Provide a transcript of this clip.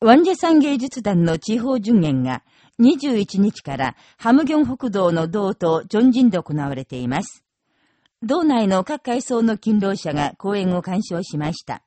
ワンジェサン芸術団の地方巡演が21日からハムギョン北道の道とジョンジンで行われています。道内の各階層の勤労者が講演を鑑賞しました。